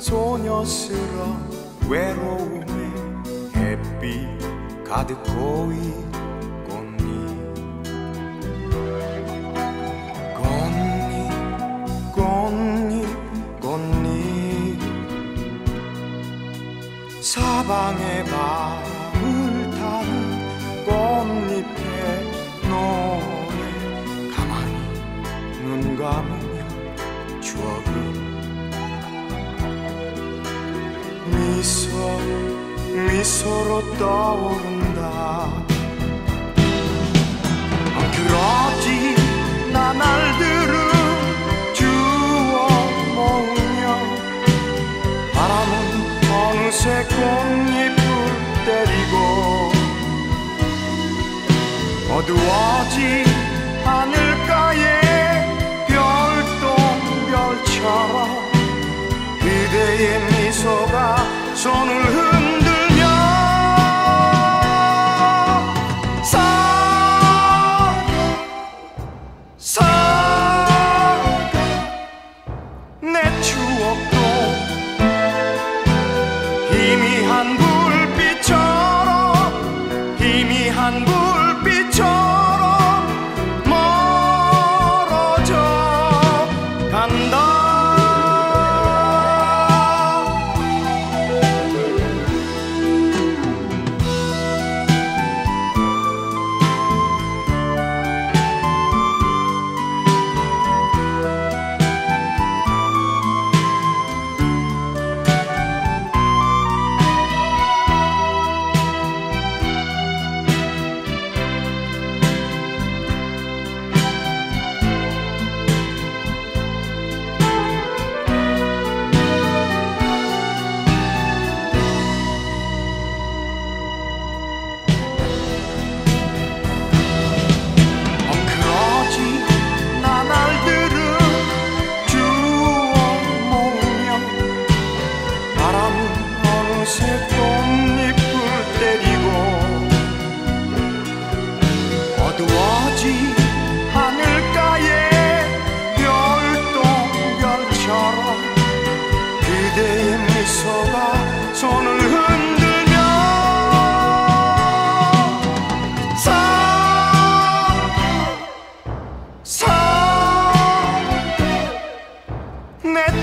소녀스러운 외로움에 햇빛 가득 보이 사방에 바 미소 미소로 떠오른다. 그러지 나날들은 주워 모으며 바람은 어느새 꽃잎을 때리고 어두워진 하늘가에 별똥별처럼 그대의 미소가 손을 흔들며 살아 살아 내 추억도 희미한 불빛처럼 희미한 불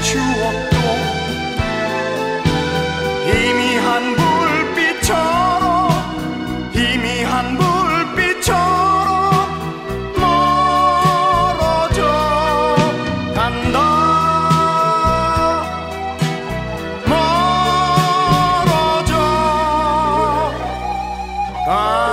추억도 희미한 불빛처럼 희미한 불빛처럼 멀어져 간다. 멀어져 간다